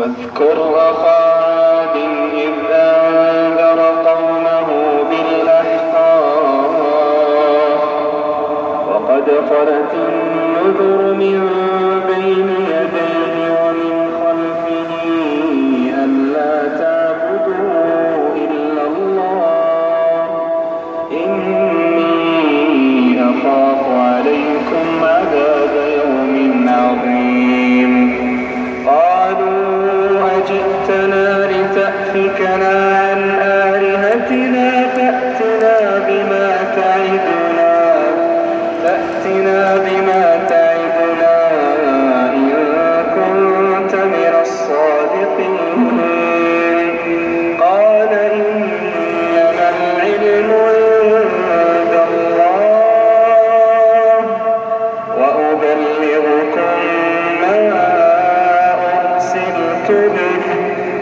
واذكر أخا عاد إذ أنذر قومه بالأحقاف. وقد خلت النذر من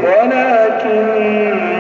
ولكن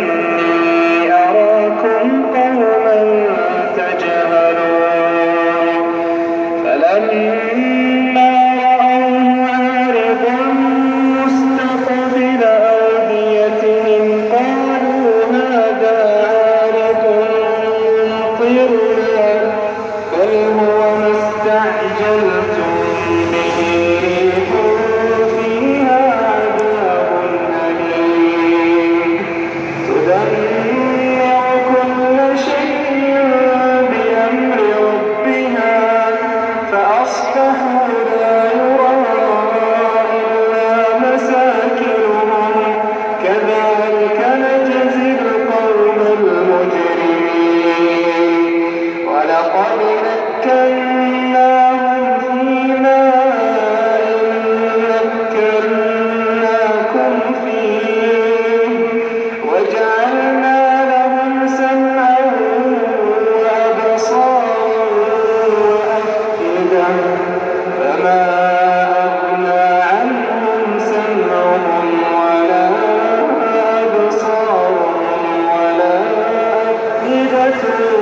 Amém.